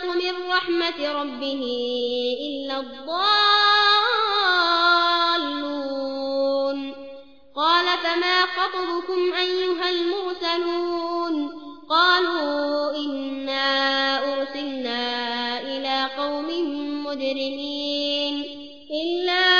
يقنط من رحمة ربه إلا الضالون قال فما خطبكم أيها المرسلون قالوا إنا أرسلنا إلى قوم مجرمين إلا